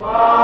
Bye.